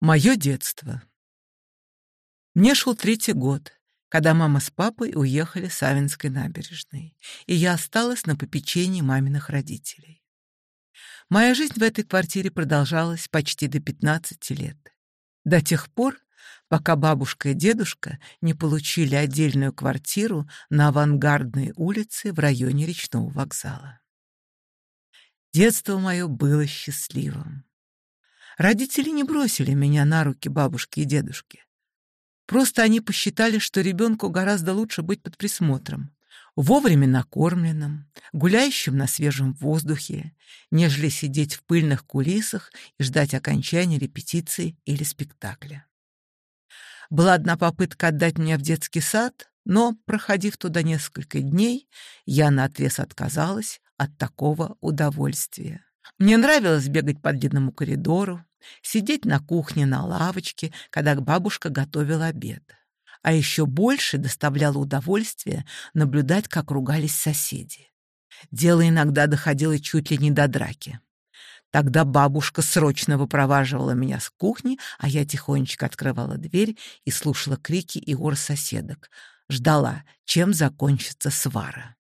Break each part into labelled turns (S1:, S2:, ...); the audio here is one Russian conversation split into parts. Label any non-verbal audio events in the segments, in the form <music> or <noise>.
S1: Мое детство. Мне шел третий год, когда мама с папой уехали с Савинской набережной, и я осталась на попечении маминых родителей. Моя жизнь в этой квартире продолжалась почти до 15 лет. До тех пор, пока бабушка и дедушка не получили отдельную квартиру на авангардной улице в районе речного вокзала. Детство мое было счастливым. Родители не бросили меня на руки бабушки и дедушки. Просто они посчитали, что ребенку гораздо лучше быть под присмотром, вовремя накормленным, гуляющим на свежем воздухе, нежели сидеть в пыльных кулисах и ждать окончания репетиции или спектакля. Была одна попытка отдать меня в детский сад, но, проходив туда несколько дней, я наотрез отказалась от такого удовольствия. Мне нравилось бегать по длинному коридору, Сидеть на кухне, на лавочке, когда бабушка готовила обед. А еще больше доставляло удовольствие наблюдать, как ругались соседи. Дело иногда доходило чуть ли не до драки. Тогда бабушка срочно выпроваживала меня с кухни, а я тихонечко открывала дверь и слушала крики и ор соседок. Ждала, чем закончится свара.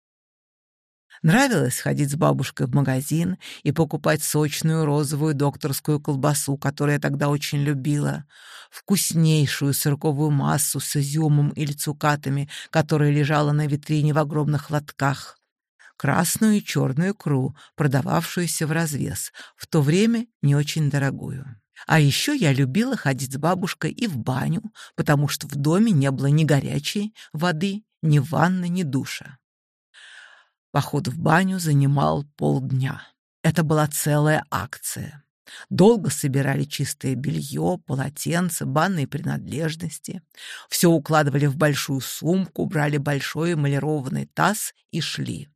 S1: Нравилось ходить с бабушкой в магазин и покупать сочную розовую докторскую колбасу, которую я тогда очень любила, вкуснейшую сырковую массу с изюмом или цукатами, которая лежала на витрине в огромных лотках, красную и черную икру, продававшуюся в развес, в то время не очень дорогую. А еще я любила ходить с бабушкой и в баню, потому что в доме не было ни горячей воды, ни ванны, ни душа. Поход в баню занимал полдня. Это была целая акция. Долго собирали чистое белье, полотенца, банные принадлежности. Все укладывали в большую сумку, брали большой эмалированный таз и шли.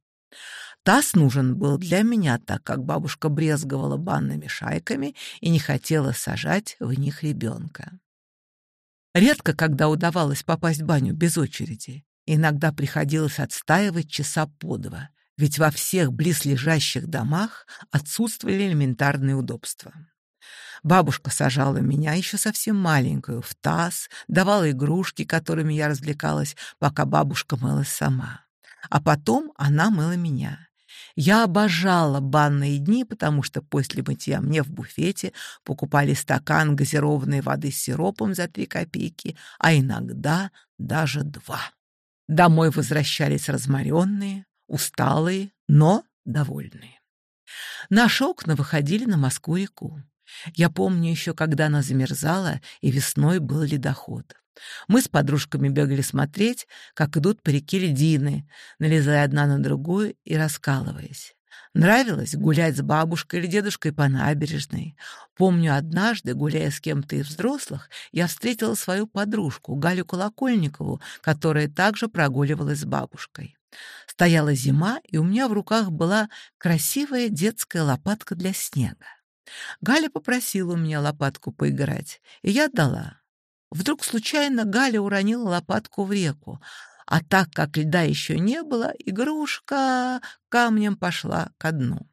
S1: Таз нужен был для меня, так как бабушка брезговала банными шайками и не хотела сажать в них ребенка. Редко, когда удавалось попасть в баню без очереди. Иногда приходилось отстаивать часа по два, ведь во всех близлежащих домах отсутствовали элементарные удобства. Бабушка сажала меня еще совсем маленькую в таз, давала игрушки, которыми я развлекалась, пока бабушка мыла сама. А потом она мыла меня. Я обожала банные дни, потому что после мытья мне в буфете покупали стакан газированной воды с сиропом за три копейки, а иногда даже два. Домой возвращались разморенные, усталые, но довольные. Наши окна выходили на Москву-реку. Я помню еще, когда она замерзала, и весной был ледоход. Мы с подружками бегали смотреть, как идут по реке ледины, налезая одна на другую и раскалываясь. Нравилось гулять с бабушкой или дедушкой по набережной. Помню, однажды, гуляя с кем-то из взрослых, я встретила свою подружку, Галю Колокольникову, которая также прогуливалась с бабушкой. Стояла зима, и у меня в руках была красивая детская лопатка для снега. Галя попросила у меня лопатку поиграть, и я дала. Вдруг случайно Галя уронила лопатку в реку, а так как льда еще не было, игрушка камнем пошла ко дну.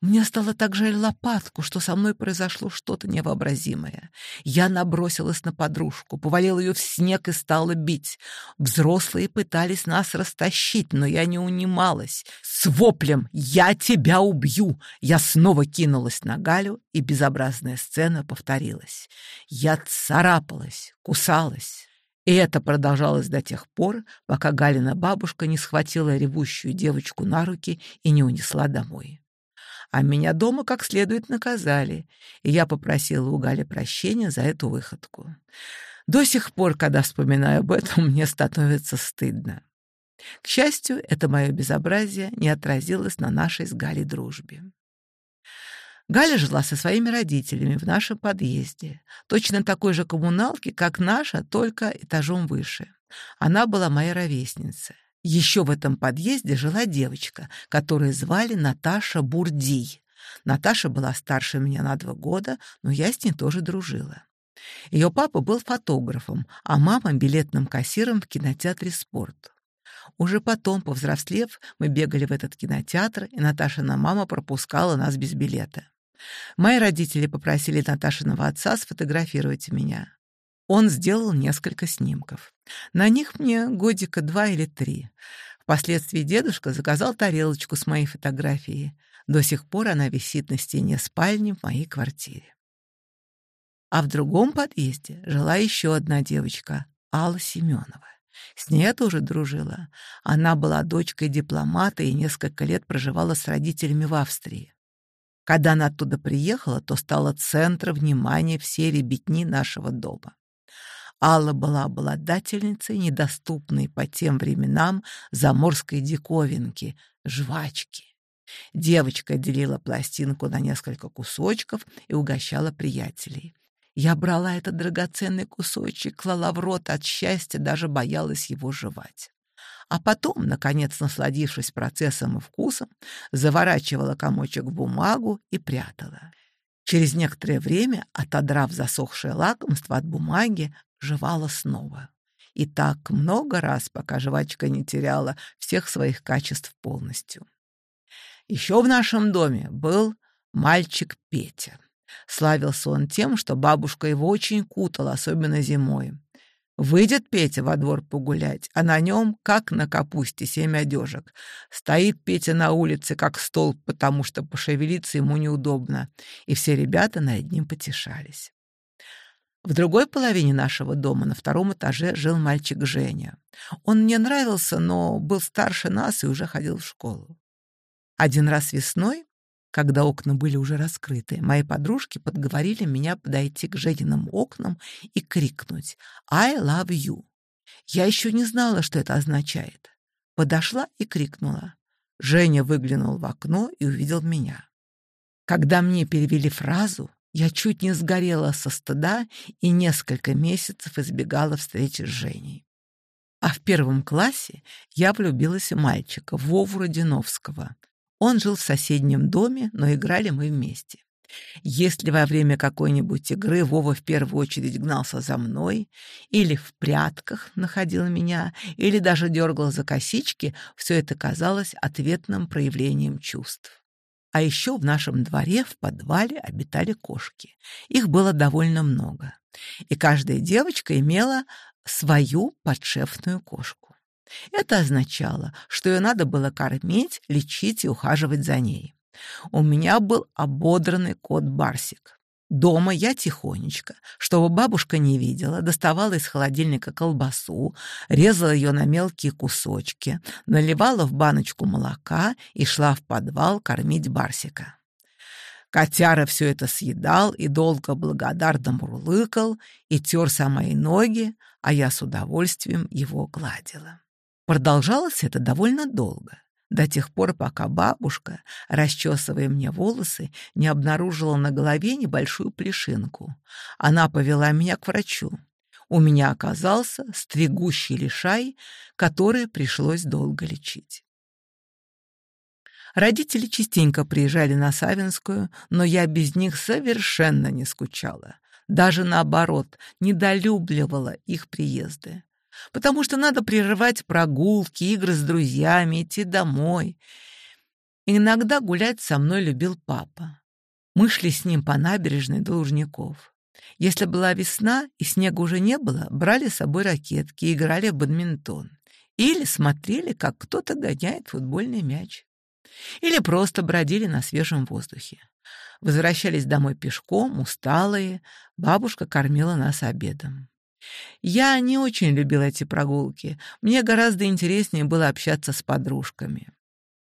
S1: Мне стало так жаль лопатку, что со мной произошло что-то невообразимое. Я набросилась на подружку, повалила ее в снег и стала бить. Взрослые пытались нас растащить, но я не унималась. С воплем «Я тебя убью!» я снова кинулась на Галю, и безобразная сцена повторилась. Я царапалась, кусалась, и это продолжалось до тех пор, пока Галина бабушка не схватила ревущую девочку на руки и не унесла домой. А меня дома как следует наказали, и я попросила у Гали прощения за эту выходку. До сих пор, когда вспоминаю об этом, <laughs> мне становится стыдно. К счастью, это мое безобразие не отразилось на нашей с Галей дружбе. Галя жила со своими родителями в нашем подъезде, точно такой же коммуналке, как наша, только этажом выше. Она была моя ровесница. Еще в этом подъезде жила девочка, которую звали Наташа Бурдий. Наташа была старше меня на два года, но я с ней тоже дружила. Ее папа был фотографом, а мама — билетным кассиром в кинотеатре «Спорт». Уже потом, повзрослев, мы бегали в этот кинотеатр, и Наташина мама пропускала нас без билета. Мои родители попросили Наташиного отца сфотографировать меня. Он сделал несколько снимков. На них мне годика два или три. Впоследствии дедушка заказал тарелочку с моей фотографией. До сих пор она висит на стене спальни в моей квартире. А в другом подъезде жила еще одна девочка, Алла Семенова. С ней я тоже дружила. Она была дочкой дипломата и несколько лет проживала с родителями в Австрии. Когда она оттуда приехала, то стала центром внимания всей ребятни нашего дома. Алла была обладательницей недоступной по тем временам заморской диковинки — жвачки. Девочка делила пластинку на несколько кусочков и угощала приятелей. Я брала этот драгоценный кусочек, клала в рот от счастья, даже боялась его жевать а потом, наконец, насладившись процессом и вкусом, заворачивала комочек в бумагу и прятала. Через некоторое время, отодрав засохшее лакомство от бумаги, жевала снова. И так много раз, пока жвачка не теряла всех своих качеств полностью. Еще в нашем доме был мальчик Петя. Славился он тем, что бабушка его очень кутала, особенно зимой. Выйдет Петя во двор погулять, а на нем, как на капусте, семь одежек. Стоит Петя на улице, как столб, потому что пошевелиться ему неудобно. И все ребята над ним потешались. В другой половине нашего дома на втором этаже жил мальчик Женя. Он мне нравился, но был старше нас и уже ходил в школу. Один раз весной когда окна были уже раскрыты, мои подружки подговорили меня подойти к Жениным окнам и крикнуть «I love you». Я еще не знала, что это означает. Подошла и крикнула. Женя выглянул в окно и увидел меня. Когда мне перевели фразу, я чуть не сгорела со стыда и несколько месяцев избегала встречи с Женей. А в первом классе я влюбилась в мальчика, Вову Родиновского — он жил в соседнем доме, но играли мы вместе. Если во время какой-нибудь игры Вова в первую очередь гнался за мной, или в прятках находил меня, или даже дергал за косички, все это казалось ответным проявлением чувств. А еще в нашем дворе в подвале обитали кошки. Их было довольно много. И каждая девочка имела свою подшефную кошку. Это означало, что ее надо было кормить, лечить и ухаживать за ней. У меня был ободранный кот Барсик. Дома я тихонечко, чтобы бабушка не видела, доставала из холодильника колбасу, резала ее на мелкие кусочки, наливала в баночку молока и шла в подвал кормить Барсика. Котяра все это съедал и долго благодарно мурлыкал и терся мои ноги, а я с удовольствием его гладила. Продолжалось это довольно долго, до тех пор, пока бабушка, расчесывая мне волосы, не обнаружила на голове небольшую плешинку. Она повела меня к врачу. У меня оказался стригущий лишай, который пришлось долго лечить. Родители частенько приезжали на Савинскую, но я без них совершенно не скучала. Даже наоборот, недолюбливала их приезды потому что надо прерывать прогулки, игры с друзьями, идти домой. Иногда гулять со мной любил папа. Мы шли с ним по набережной до Лужников. Если была весна и снега уже не было, брали с собой ракетки и играли в бадминтон. Или смотрели, как кто-то гоняет футбольный мяч. Или просто бродили на свежем воздухе. Возвращались домой пешком, усталые. Бабушка кормила нас обедом. Я не очень любил эти прогулки. Мне гораздо интереснее было общаться с подружками.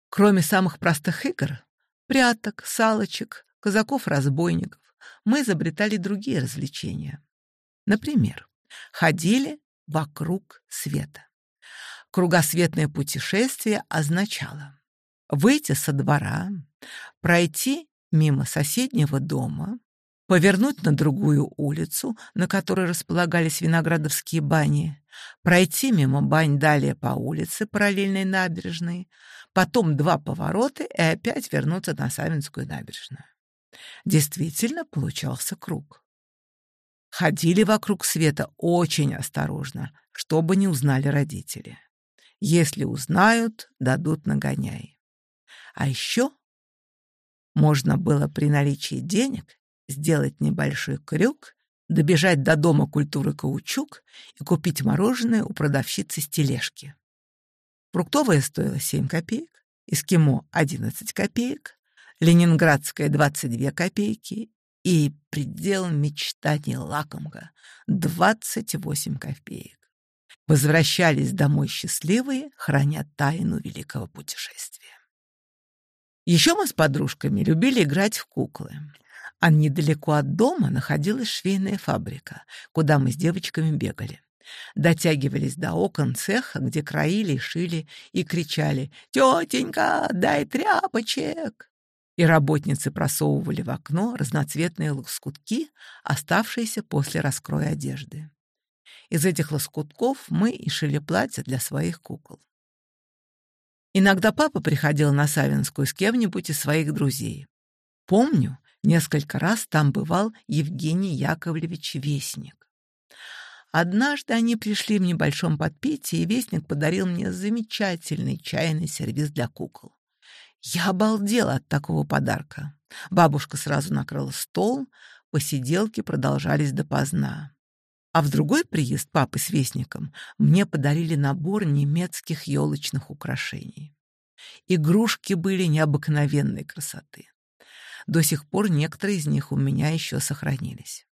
S1: Кроме самых простых игр — пряток, салочек, казаков-разбойников — мы изобретали другие развлечения. Например, ходили вокруг света. Кругосветное путешествие означало выйти со двора, пройти мимо соседнего дома, повернуть на другую улицу, на которой располагались виноградовские бани, пройти мимо бань далее по улице, параллельной набережной, потом два поворота и опять вернуться на Савинскую набережную. Действительно получался круг. Ходили вокруг света очень осторожно, чтобы не узнали родители. Если узнают, дадут нагоняй. А еще можно было при наличии денег сделать небольшой крюк, добежать до дома культуры каучук и купить мороженое у продавщицы с тележки. Фруктовое стоило 7 копеек, эскимо — 11 копеек, ленинградское — 22 копейки и предел мечтаний лакомка — 28 копеек. Возвращались домой счастливые, храня тайну великого путешествия. Еще мы с подружками любили играть в куклы. А недалеко от дома находилась швейная фабрика, куда мы с девочками бегали. Дотягивались до окон цеха, где краили и шили, и кричали «Тетенька, дай тряпочек!» И работницы просовывали в окно разноцветные лоскутки, оставшиеся после раскроя одежды. Из этих лоскутков мы и шили платья для своих кукол. Иногда папа приходил на Савинскую с кем-нибудь из своих друзей. Помню, Несколько раз там бывал Евгений Яковлевич Вестник. Однажды они пришли в небольшом подпитии, и Вестник подарил мне замечательный чайный сервиз для кукол. Я обалдела от такого подарка. Бабушка сразу накрыла стол, посиделки продолжались допоздна. А в другой приезд папы с Вестником мне подарили набор немецких елочных украшений. Игрушки были необыкновенной красоты. До сих пор некоторые из них у меня еще сохранились.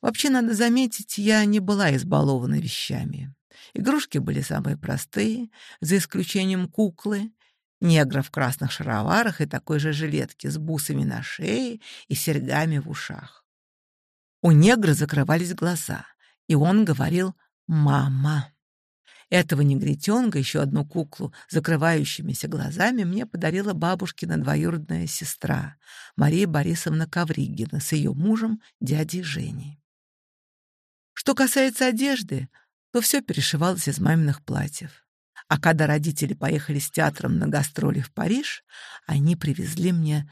S1: Вообще, надо заметить, я не была избалована вещами. Игрушки были самые простые, за исключением куклы, негра в красных шароварах и такой же жилетки с бусами на шее и серьгами в ушах. У негра закрывались глаза, и он говорил «мама». Этого негритенка, еще одну куклу, закрывающимися глазами, мне подарила бабушкина двоюродная сестра Мария Борисовна Ковригина с ее мужем, дядей Женей. Что касается одежды, то все перешивалось из маминых платьев. А когда родители поехали с театром на гастроли в Париж, они привезли мне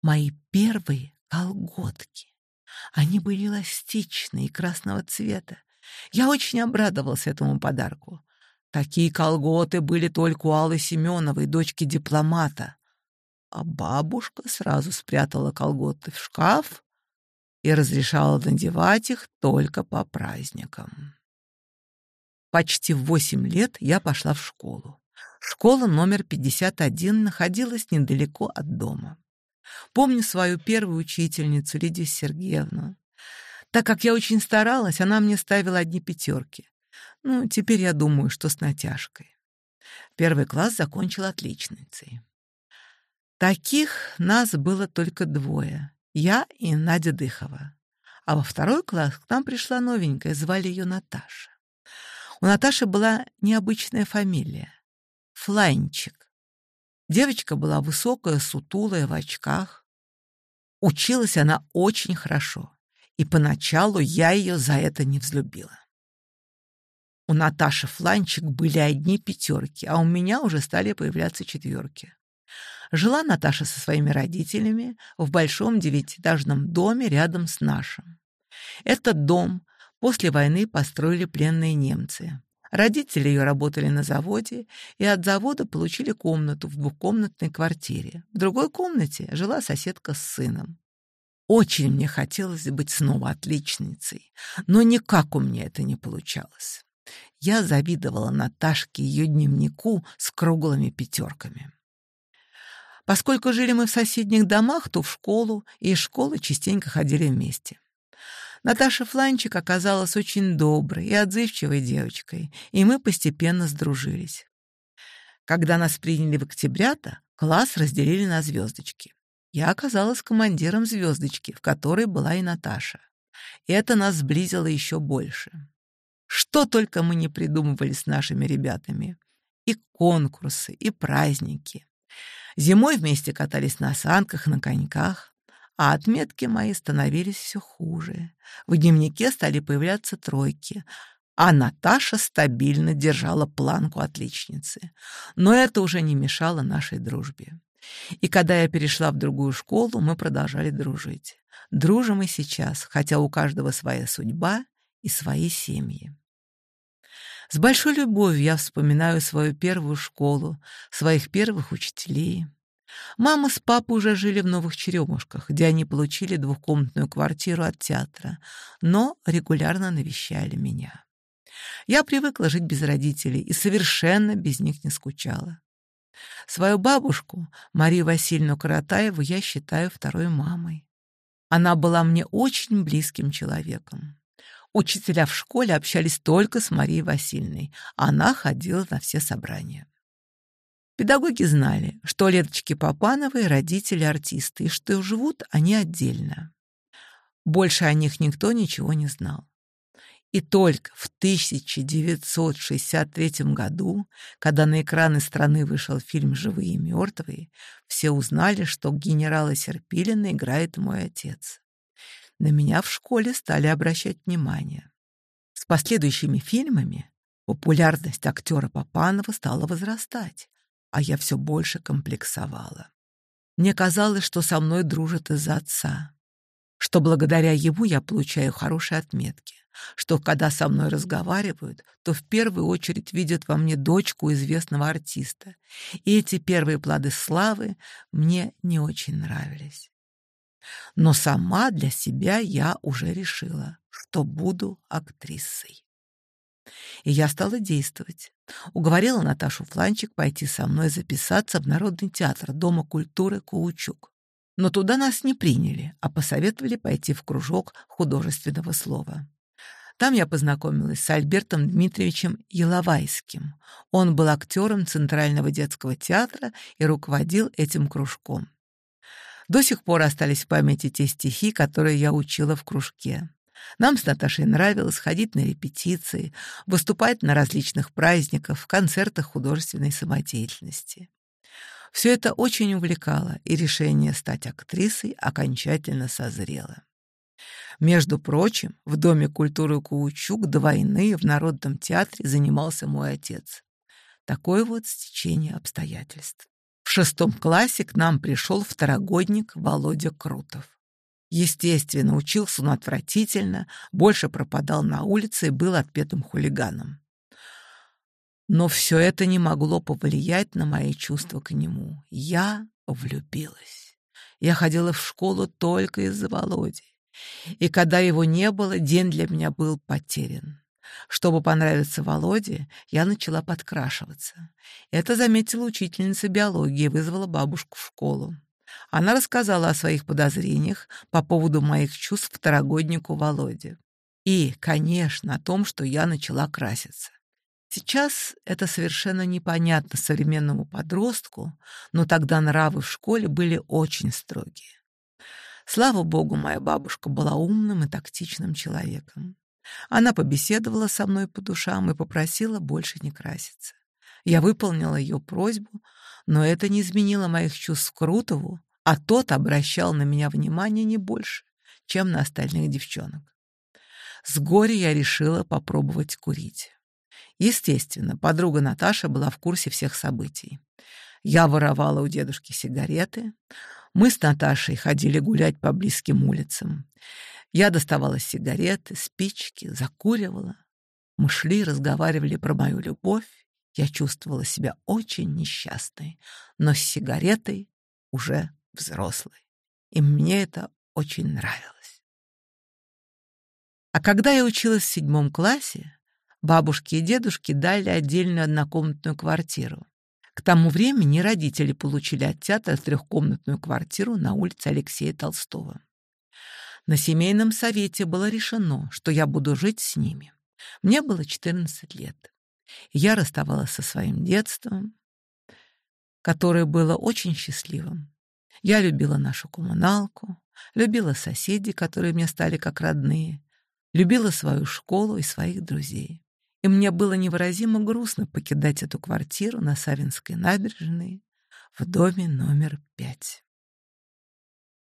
S1: мои первые колготки. Они были эластичные и красного цвета, я очень обрадовался этому подарку. Такие колготы были только у Аллы Семеновой, дочки дипломата. А бабушка сразу спрятала колготы в шкаф и разрешала надевать их только по праздникам. Почти в восемь лет я пошла в школу. Школа номер 51 находилась недалеко от дома. Помню свою первую учительницу Лидию Сергеевну. Так как я очень старалась, она мне ставила одни пятерки. Ну, теперь я думаю, что с натяжкой. Первый класс закончил отличницей. Таких нас было только двое. Я и Надя Дыхова. А во второй класс к нам пришла новенькая, звали ее Наташа. У Наташи была необычная фамилия — Флайнчик. Девочка была высокая, сутулая, в очках. Училась она очень хорошо и поначалу я ее за это не взлюбила. У Наташи Фланчик были одни пятерки, а у меня уже стали появляться четверки. Жила Наташа со своими родителями в большом девятиэтажном доме рядом с нашим. Этот дом после войны построили пленные немцы. Родители ее работали на заводе и от завода получили комнату в двухкомнатной квартире. В другой комнате жила соседка с сыном. Очень мне хотелось быть снова отличницей, но никак у меня это не получалось. Я завидовала Наташке и ее дневнику с круглыми пятерками. Поскольку жили мы в соседних домах, то в школу и из школы частенько ходили вместе. Наташа Фланчик оказалась очень доброй и отзывчивой девочкой, и мы постепенно сдружились. Когда нас приняли в октябрята, класс разделили на звездочки я оказалась командиром звездочки, в которой была и Наташа. И это нас сблизило еще больше. Что только мы не придумывали с нашими ребятами. И конкурсы, и праздники. Зимой вместе катались на санках, на коньках. А отметки мои становились все хуже. В дневнике стали появляться тройки. А Наташа стабильно держала планку отличницы. Но это уже не мешало нашей дружбе. И когда я перешла в другую школу, мы продолжали дружить. Дружим и сейчас, хотя у каждого своя судьба и свои семьи. С большой любовью я вспоминаю свою первую школу, своих первых учителей. Мама с папой уже жили в Новых Черемушках, где они получили двухкомнатную квартиру от театра, но регулярно навещали меня. Я привыкла жить без родителей и совершенно без них не скучала. Свою бабушку, Марию Васильевну Каратаеву, я считаю второй мамой. Она была мне очень близким человеком. Учителя в школе общались только с Марией Васильевной. Она ходила на все собрания. Педагоги знали, что Леточки Папановой родители артисты, и что живут они отдельно. Больше о них никто ничего не знал. И только в 1963 году, когда на экраны страны вышел фильм «Живые и мертвые», все узнали, что генерала Серпилина играет мой отец. На меня в школе стали обращать внимание. С последующими фильмами популярность актера Папанова стала возрастать, а я все больше комплексовала. Мне казалось, что со мной дружат из-за отца, что благодаря ему я получаю хорошие отметки что когда со мной разговаривают, то в первую очередь видят во мне дочку известного артиста. И эти первые плоды славы мне не очень нравились. Но сама для себя я уже решила, что буду актрисой. И я стала действовать. Уговорила Наташу Фланчик пойти со мной записаться в Народный театр Дома культуры Каучук. Но туда нас не приняли, а посоветовали пойти в кружок художественного слова. Там я познакомилась с Альбертом Дмитриевичем Еловайским. Он был актером Центрального детского театра и руководил этим кружком. До сих пор остались в памяти те стихи, которые я учила в кружке. Нам с Наташей нравилось ходить на репетиции, выступать на различных праздниках, в концертах художественной самодеятельности. Все это очень увлекало, и решение стать актрисой окончательно созрело. Между прочим, в Доме культуры Куучук до войны в Народном театре занимался мой отец. Такое вот стечение обстоятельств. В шестом классе к нам пришел второгодник Володя Крутов. Естественно, учился он отвратительно, больше пропадал на улице и был отпетым хулиганом. Но все это не могло повлиять на мои чувства к нему. Я влюбилась. Я ходила в школу только из-за Володи. И когда его не было, день для меня был потерян. Чтобы понравиться Володе, я начала подкрашиваться. Это заметила учительница биологии, вызвала бабушку в школу. Она рассказала о своих подозрениях по поводу моих чувств второгоднику Володе. И, конечно, о том, что я начала краситься. Сейчас это совершенно непонятно современному подростку, но тогда нравы в школе были очень строгие. Слава богу, моя бабушка была умным и тактичным человеком. Она побеседовала со мной по душам и попросила больше не краситься. Я выполнила ее просьбу, но это не изменило моих чувств к Крутову, а тот обращал на меня внимание не больше, чем на остальных девчонок. С горя я решила попробовать курить. Естественно, подруга Наташа была в курсе всех событий. Я воровала у дедушки сигареты, мы с Наташей ходили гулять по близким улицам. Я доставала сигареты, спички, закуривала. Мы шли, разговаривали про мою любовь. Я чувствовала себя очень несчастной, но с сигаретой уже взрослой. И мне это очень нравилось. А когда я училась в седьмом классе, бабушки и дедушки дали отдельную однокомнатную квартиру. К тому времени родители получили от театра трехкомнатную квартиру на улице Алексея Толстого. На семейном совете было решено, что я буду жить с ними. Мне было 14 лет. Я расставалась со своим детством, которое было очень счастливым. Я любила нашу коммуналку, любила соседей, которые мне стали как родные, любила свою школу и своих друзей и мне было невыразимо грустно покидать эту квартиру на Савинской набережной в доме номер пять.